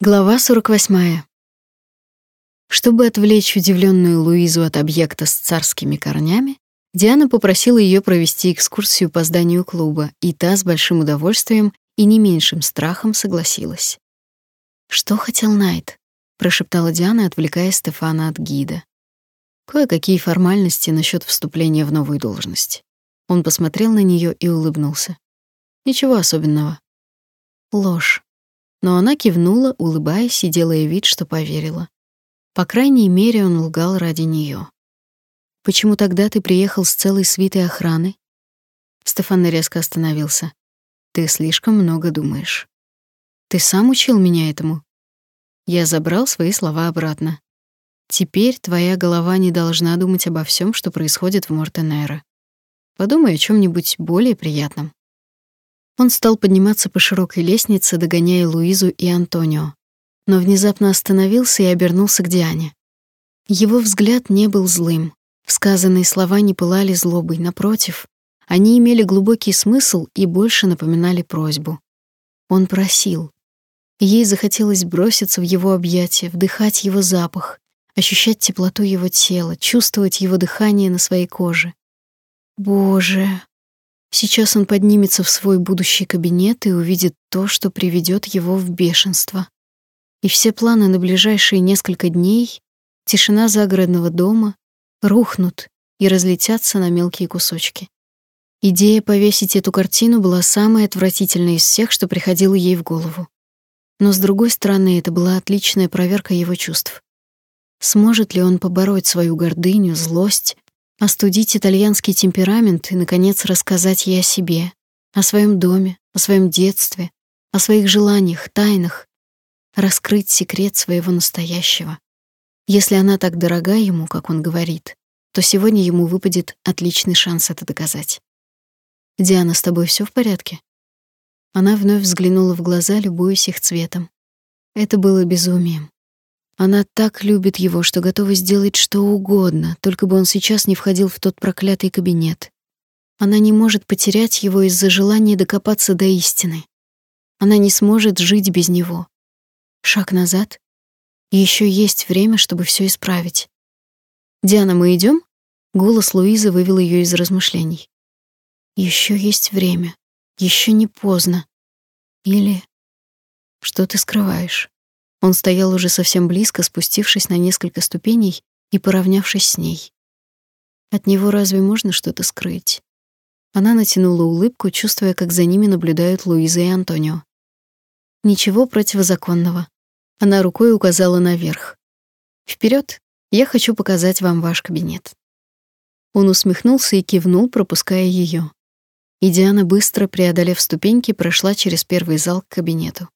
Глава 48. Чтобы отвлечь удивленную Луизу от объекта с царскими корнями, Диана попросила ее провести экскурсию по зданию клуба, и та с большим удовольствием и не меньшим страхом согласилась. «Что хотел Найт?» — прошептала Диана, отвлекая Стефана от гида. Кое-какие формальности насчет вступления в новую должность. Он посмотрел на нее и улыбнулся. Ничего особенного. Ложь. Но она кивнула, улыбаясь и делая вид, что поверила. По крайней мере, он лгал ради нее. «Почему тогда ты приехал с целой свитой охраны?» Стефан резко остановился. «Ты слишком много думаешь. Ты сам учил меня этому?» Я забрал свои слова обратно. «Теперь твоя голова не должна думать обо всем, что происходит в Мортенеро. Подумай о чем нибудь более приятном». Он стал подниматься по широкой лестнице, догоняя Луизу и Антонио, но внезапно остановился и обернулся к Диане. Его взгляд не был злым. Сказанные слова не пылали злобой, напротив, они имели глубокий смысл и больше напоминали просьбу. Он просил. Ей захотелось броситься в его объятия, вдыхать его запах, ощущать теплоту его тела, чувствовать его дыхание на своей коже. Боже, Сейчас он поднимется в свой будущий кабинет и увидит то, что приведет его в бешенство. И все планы на ближайшие несколько дней, тишина загородного дома, рухнут и разлетятся на мелкие кусочки. Идея повесить эту картину была самой отвратительной из всех, что приходило ей в голову. Но с другой стороны, это была отличная проверка его чувств. Сможет ли он побороть свою гордыню, злость остудить итальянский темперамент и, наконец, рассказать ей о себе, о своем доме, о своем детстве, о своих желаниях, тайнах, раскрыть секрет своего настоящего. Если она так дорога ему, как он говорит, то сегодня ему выпадет отличный шанс это доказать. «Диана, с тобой все в порядке?» Она вновь взглянула в глаза, любуясь их цветом. Это было безумием. Она так любит его, что готова сделать что угодно, только бы он сейчас не входил в тот проклятый кабинет. Она не может потерять его из-за желания докопаться до истины. Она не сможет жить без него. Шаг назад. Еще есть время, чтобы все исправить. «Диана, мы идем? Голос Луизы вывел ее из размышлений. Еще есть время. Еще не поздно. Или... Что ты скрываешь? Он стоял уже совсем близко, спустившись на несколько ступеней и поравнявшись с ней. От него разве можно что-то скрыть? Она натянула улыбку, чувствуя, как за ними наблюдают Луиза и Антонио. Ничего противозаконного. Она рукой указала наверх. Вперед, я хочу показать вам ваш кабинет. Он усмехнулся и кивнул, пропуская ее. И Диана, быстро преодолев ступеньки, прошла через первый зал к кабинету.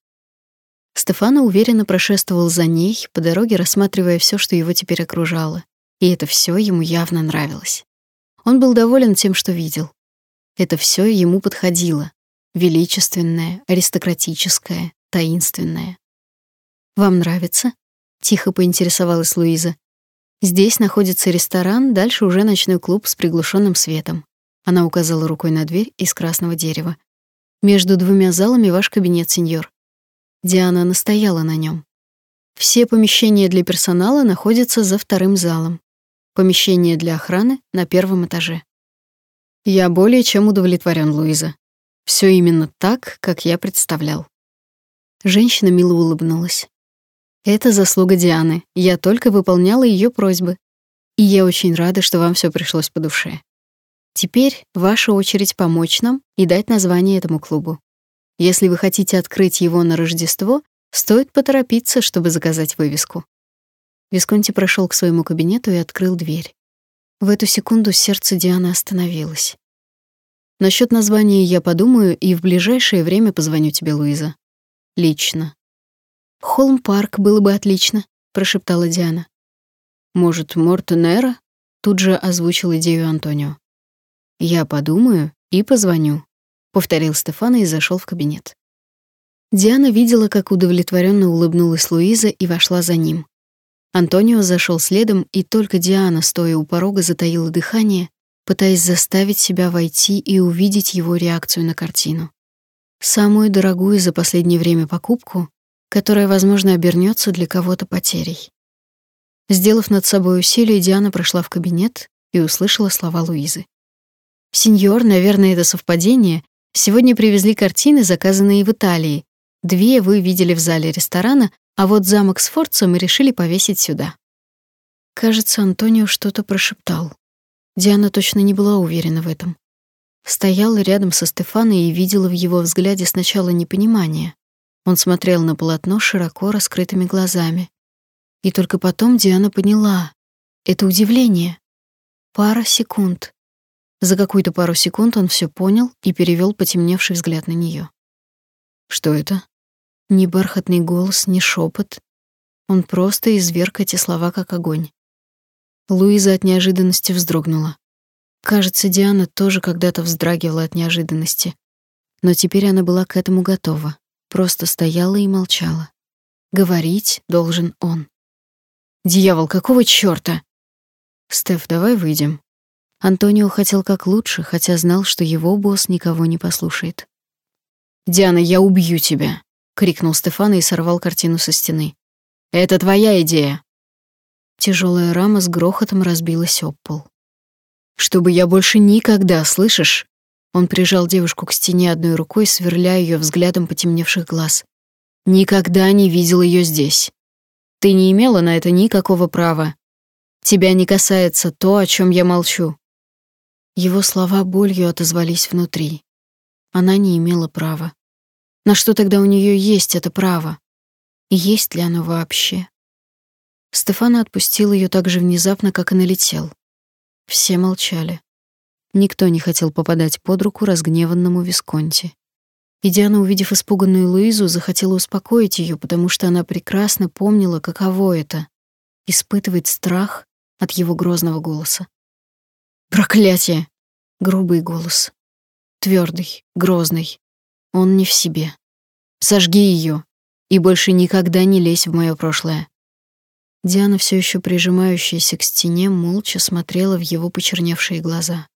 Стефана уверенно прошествовал за ней, по дороге рассматривая все, что его теперь окружало. И это все ему явно нравилось. Он был доволен тем, что видел. Это все ему подходило. Величественное, аристократическое, таинственное. «Вам нравится?» — тихо поинтересовалась Луиза. «Здесь находится ресторан, дальше уже ночной клуб с приглушенным светом». Она указала рукой на дверь из красного дерева. «Между двумя залами ваш кабинет, сеньор. Диана настояла на нем. Все помещения для персонала находятся за вторым залом. Помещение для охраны на первом этаже. Я более чем удовлетворен, Луиза. Все именно так, как я представлял. Женщина мило улыбнулась. Это заслуга Дианы. Я только выполняла ее просьбы. И я очень рада, что вам все пришлось по душе. Теперь ваша очередь помочь нам и дать название этому клубу. Если вы хотите открыть его на Рождество, стоит поторопиться, чтобы заказать вывеску. Висконти прошел к своему кабинету и открыл дверь. В эту секунду сердце Дианы остановилось. Насчет названия я подумаю и в ближайшее время позвоню тебе, Луиза. Лично. Холм-парк было бы отлично, прошептала Диана. Может, Мортенера? Тут же озвучил идею Антонио. Я подумаю и позвоню повторил Стефана и зашел в кабинет. Диана видела, как удовлетворенно улыбнулась Луиза и вошла за ним. Антонио зашел следом, и только Диана, стоя у порога, затаила дыхание, пытаясь заставить себя войти и увидеть его реакцию на картину. Самую дорогую за последнее время покупку, которая, возможно, обернется для кого-то потерей. Сделав над собой усилие, Диана прошла в кабинет и услышала слова Луизы. «Сеньор, наверное, это совпадение. Сегодня привезли картины, заказанные в Италии. Две вы видели в зале ресторана, а вот замок Сфорца мы решили повесить сюда». Кажется, Антонио что-то прошептал. Диана точно не была уверена в этом. Стояла рядом со Стефаной и видела в его взгляде сначала непонимание. Он смотрел на полотно широко раскрытыми глазами. И только потом Диана поняла. Это удивление. Пара секунд. За какую-то пару секунд он все понял и перевел потемневший взгляд на нее. Что это? Ни бархатный голос, ни шепот. Он просто изверг эти слова как огонь. Луиза от неожиданности вздрогнула. Кажется, Диана тоже когда-то вздрагивала от неожиданности. Но теперь она была к этому готова. Просто стояла и молчала. Говорить должен он. «Дьявол, какого чёрта?» «Стеф, давай выйдем». Антонио хотел как лучше, хотя знал, что его босс никого не послушает. «Диана, я убью тебя!» — крикнул Стефана и сорвал картину со стены. «Это твоя идея!» Тяжелая рама с грохотом разбилась об пол. «Чтобы я больше никогда, слышишь?» Он прижал девушку к стене одной рукой, сверляя ее взглядом потемневших глаз. «Никогда не видел ее здесь. Ты не имела на это никакого права. Тебя не касается то, о чем я молчу». Его слова болью отозвались внутри. Она не имела права. На что тогда у нее есть это право? есть ли оно вообще? Стефана отпустил ее так же внезапно, как и налетел. Все молчали. Никто не хотел попадать под руку разгневанному Висконти. И Диана, увидев испуганную Луизу, захотела успокоить ее, потому что она прекрасно помнила, каково это — испытывать страх от его грозного голоса. «Проклятие!» — грубый голос. твердый, грозный. Он не в себе. «Сожги ее и больше никогда не лезь в мое прошлое. Диана, все еще прижимающаяся к стене, молча смотрела в его почерневшие глаза.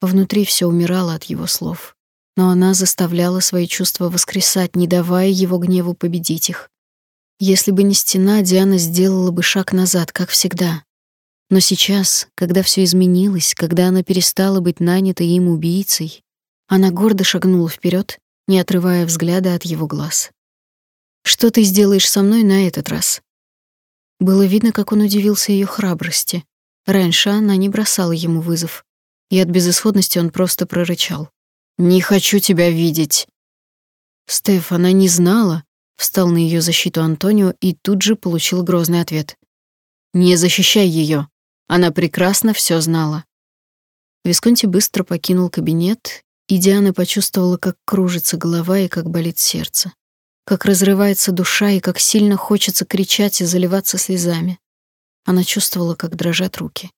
Внутри все умирало от его слов, но она заставляла свои чувства воскресать, не давая его гневу победить их. Если бы не стена, Диана сделала бы шаг назад, как всегда. Но сейчас, когда все изменилось, когда она перестала быть нанятой им убийцей, она гордо шагнула вперед, не отрывая взгляда от его глаз. «Что ты сделаешь со мной на этот раз?» Было видно, как он удивился ее храбрости. Раньше она не бросала ему вызов, и от безысходности он просто прорычал. «Не хочу тебя видеть!» Стеф, она не знала, встал на ее защиту Антонио и тут же получил грозный ответ. «Не защищай ее. Она прекрасно все знала». Висконти быстро покинул кабинет, и Диана почувствовала, как кружится голова и как болит сердце как разрывается душа и как сильно хочется кричать и заливаться слезами. Она чувствовала, как дрожат руки,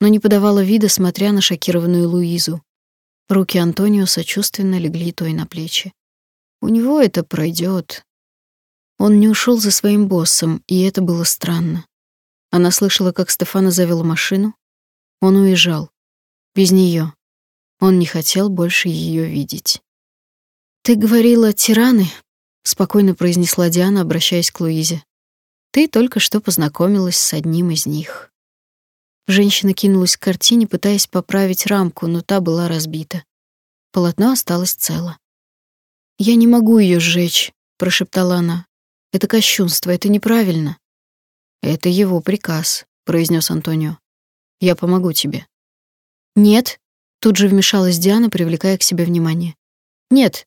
но не подавала вида, смотря на шокированную Луизу. Руки Антонио сочувственно легли той на плечи. У него это пройдет. Он не ушел за своим боссом, и это было странно. Она слышала, как Стефана завел машину. Он уезжал. Без нее. Он не хотел больше ее видеть. «Ты говорила, тираны?» спокойно произнесла Диана, обращаясь к Луизе. Ты только что познакомилась с одним из них. Женщина кинулась к картине, пытаясь поправить рамку, но та была разбита. Полотно осталось цело. Я не могу ее сжечь, прошептала она. Это кощунство, это неправильно. Это его приказ, произнес Антонио. Я помогу тебе. Нет, тут же вмешалась Диана, привлекая к себе внимание. Нет.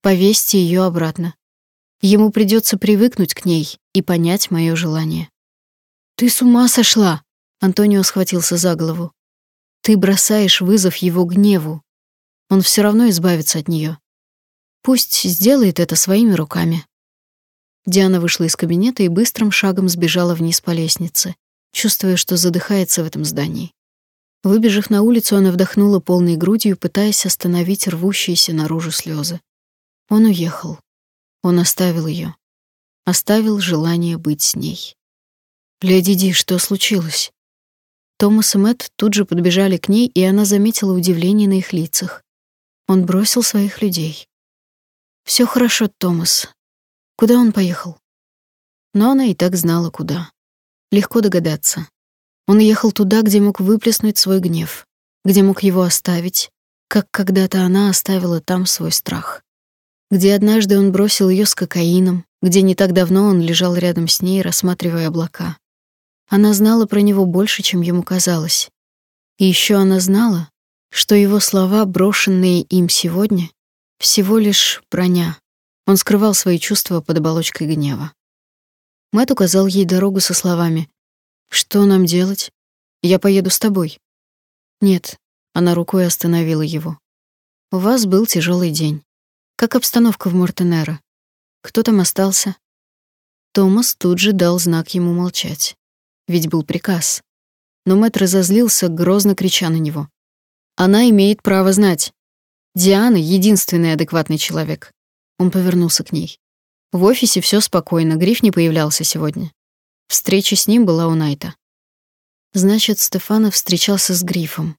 Повесьте ее обратно. Ему придется привыкнуть к ней и понять мое желание. Ты с ума сошла? Антонио схватился за голову. Ты бросаешь вызов его гневу. Он все равно избавится от нее. Пусть сделает это своими руками. Диана вышла из кабинета и быстрым шагом сбежала вниз по лестнице, чувствуя, что задыхается в этом здании. Выбежав на улицу, она вдохнула полной грудью, пытаясь остановить рвущиеся наружу слезы. Он уехал. Он оставил ее, Оставил желание быть с ней. «Леди Ди, что случилось?» Томас и Мэтт тут же подбежали к ней, и она заметила удивление на их лицах. Он бросил своих людей. Все хорошо, Томас. Куда он поехал?» Но она и так знала, куда. Легко догадаться. Он ехал туда, где мог выплеснуть свой гнев, где мог его оставить, как когда-то она оставила там свой страх. Где однажды он бросил ее с кокаином, где не так давно он лежал рядом с ней, рассматривая облака. Она знала про него больше, чем ему казалось. И еще она знала, что его слова, брошенные им сегодня, всего лишь броня. Он скрывал свои чувства под оболочкой гнева. Мэт указал ей дорогу со словами «Что нам делать? Я поеду с тобой». «Нет», — она рукой остановила его. «У вас был тяжелый день. Как обстановка в Мортенеро? Кто там остался?» Томас тут же дал знак ему молчать. Ведь был приказ. Но Мэтт разозлился, грозно крича на него. Она имеет право знать. Диана — единственный адекватный человек. Он повернулся к ней. В офисе все спокойно, Гриф не появлялся сегодня. Встреча с ним была у Найта. Значит, Стефанов встречался с Грифом.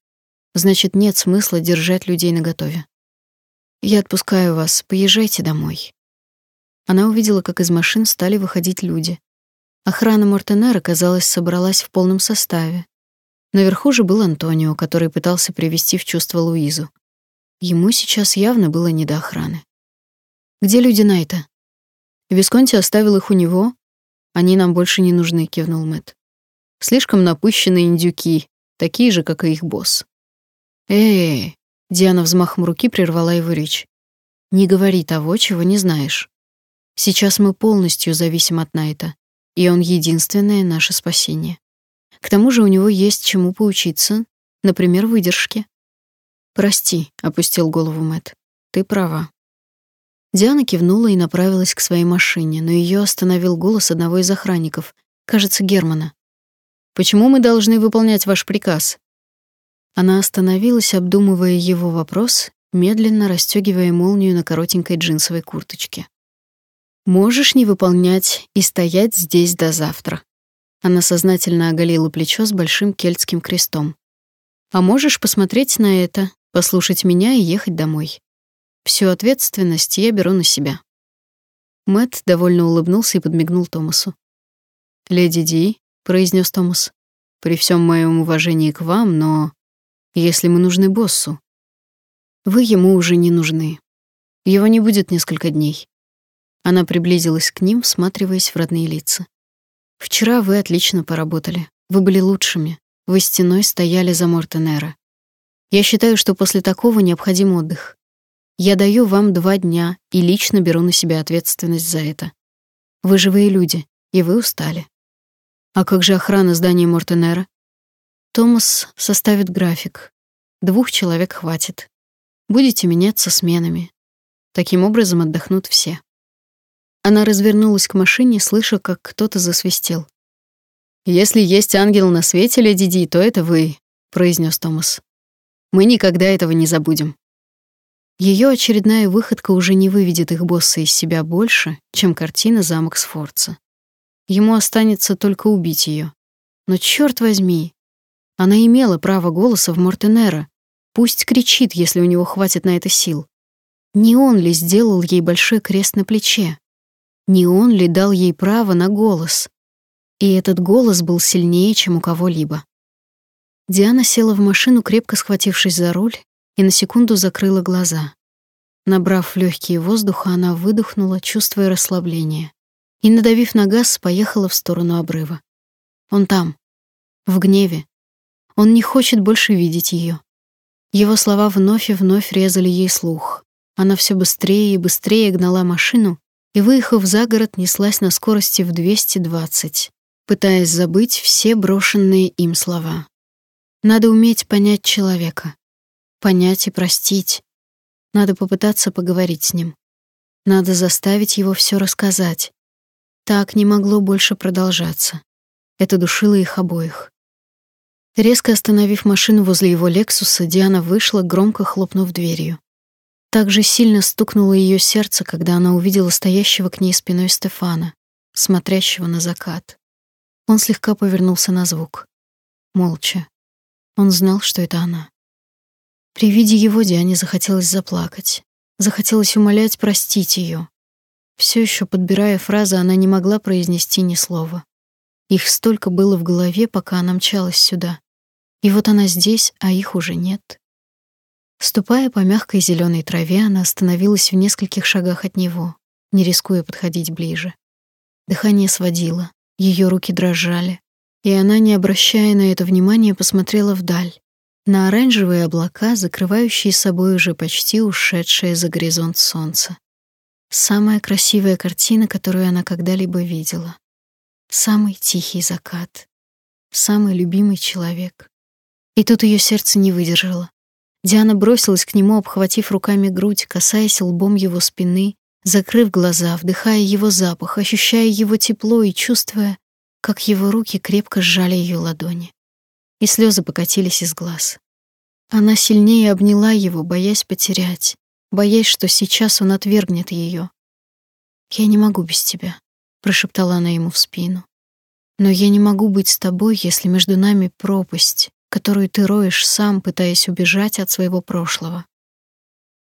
Значит, нет смысла держать людей наготове. Я отпускаю вас, поезжайте домой. Она увидела, как из машин стали выходить люди. Охрана Мортенера, казалось, собралась в полном составе. Наверху же был Антонио, который пытался привести в чувство Луизу. Ему сейчас явно было не до охраны. «Где люди Найта?» «Висконти оставил их у него. Они нам больше не нужны», — кивнул Мэтт. «Слишком напыщенные индюки, такие же, как и их босс». «Эй!» — Диана взмахом руки прервала его речь. «Не говори того, чего не знаешь. Сейчас мы полностью зависим от Найта, и он единственное наше спасение». К тому же у него есть чему поучиться, например, выдержке. Прости, опустил голову Мэт. Ты права. Диана кивнула и направилась к своей машине, но ее остановил голос одного из охранников, кажется, Германа. Почему мы должны выполнять ваш приказ? Она остановилась, обдумывая его вопрос, медленно расстегивая молнию на коротенькой джинсовой курточке. Можешь не выполнять и стоять здесь до завтра. Она сознательно оголила плечо с большим кельтским крестом. А можешь посмотреть на это, послушать меня и ехать домой. Всю ответственность я беру на себя. Мэт довольно улыбнулся и подмигнул Томасу. «Леди Ди», — произнес Томас, — «при всем моем уважении к вам, но если мы нужны боссу, вы ему уже не нужны. Его не будет несколько дней». Она приблизилась к ним, всматриваясь в родные лица. Вчера вы отлично поработали. Вы были лучшими. Вы стеной стояли за Мортенера. Я считаю, что после такого необходим отдых. Я даю вам два дня и лично беру на себя ответственность за это. Вы живые люди, и вы устали. А как же охрана здания Мортенера? Томас составит график. Двух человек хватит. Будете меняться сменами. Таким образом отдохнут все. Она развернулась к машине, слыша, как кто-то засвистел. «Если есть ангел на свете, леди Ди, то это вы», — произнес Томас. «Мы никогда этого не забудем». Ее очередная выходка уже не выведет их босса из себя больше, чем картина «Замок Сфорца». Ему останется только убить ее. Но черт возьми, она имела право голоса в Мортенера. Пусть кричит, если у него хватит на это сил. Не он ли сделал ей большой крест на плече? Не он ли дал ей право на голос? И этот голос был сильнее, чем у кого-либо. Диана села в машину, крепко схватившись за руль, и на секунду закрыла глаза. Набрав легкие воздуха, она выдохнула, чувствуя расслабление, и, надавив на газ, поехала в сторону обрыва. Он там, в гневе. Он не хочет больше видеть ее. Его слова вновь и вновь резали ей слух. Она все быстрее и быстрее гнала машину, и, выехав за город, неслась на скорости в 220, пытаясь забыть все брошенные им слова. Надо уметь понять человека, понять и простить. Надо попытаться поговорить с ним. Надо заставить его все рассказать. Так не могло больше продолжаться. Это душило их обоих. Резко остановив машину возле его Лексуса, Диана вышла, громко хлопнув дверью. Так же сильно стукнуло ее сердце, когда она увидела стоящего к ней спиной Стефана, смотрящего на закат. Он слегка повернулся на звук. Молча. Он знал, что это она. При виде его Диане захотелось заплакать. Захотелось умолять простить ее. Все еще подбирая фразы, она не могла произнести ни слова. Их столько было в голове, пока она мчалась сюда. И вот она здесь, а их уже нет. Ступая по мягкой зеленой траве, она остановилась в нескольких шагах от него, не рискуя подходить ближе. Дыхание сводило, ее руки дрожали, и она, не обращая на это внимания, посмотрела вдаль, на оранжевые облака, закрывающие собой уже почти ушедшее за горизонт солнце. Самая красивая картина, которую она когда-либо видела. Самый тихий закат. Самый любимый человек. И тут ее сердце не выдержало. Диана бросилась к нему, обхватив руками грудь, касаясь лбом его спины, закрыв глаза, вдыхая его запах, ощущая его тепло и чувствуя, как его руки крепко сжали ее ладони. И слезы покатились из глаз. Она сильнее обняла его, боясь потерять, боясь, что сейчас он отвергнет ее. «Я не могу без тебя», — прошептала она ему в спину. «Но я не могу быть с тобой, если между нами пропасть, которую ты роешь сам, пытаясь убежать от своего прошлого».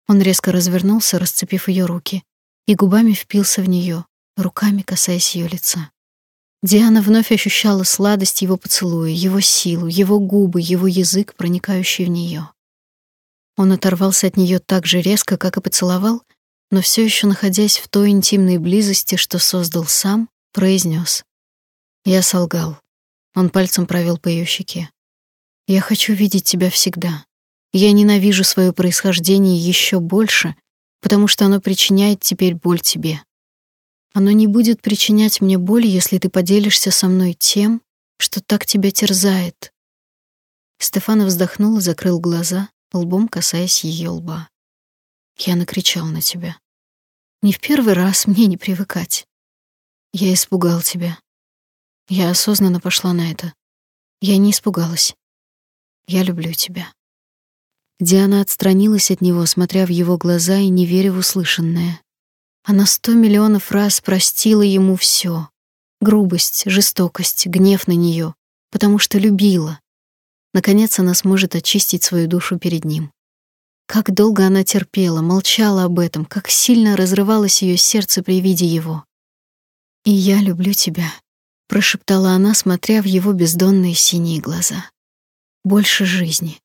Он резко развернулся, расцепив ее руки, и губами впился в нее, руками касаясь ее лица. Диана вновь ощущала сладость его поцелуя, его силу, его губы, его язык, проникающий в нее. Он оторвался от нее так же резко, как и поцеловал, но все еще находясь в той интимной близости, что создал сам, произнес: "Я солгал". Он пальцем провел по ее щеке. "Я хочу видеть тебя всегда. Я ненавижу свое происхождение еще больше, потому что оно причиняет теперь боль тебе. Оно не будет причинять мне боль, если ты поделишься со мной тем, что так тебя терзает. Стефанов вздохнул и закрыл глаза, лбом касаясь ее лба. Я накричал на тебя. Не в первый раз мне не привыкать. Я испугал тебя. Я осознанно пошла на это. Я не испугалась. Я люблю тебя. Диана отстранилась от него, смотря в его глаза и не веря в услышанное. Она сто миллионов раз простила ему все: грубость, жестокость, гнев на нее, потому что любила. Наконец она сможет очистить свою душу перед ним. Как долго она терпела, молчала об этом, как сильно разрывалось ее сердце при виде его. «И я люблю тебя», — прошептала она, смотря в его бездонные синие глаза. «Больше жизни».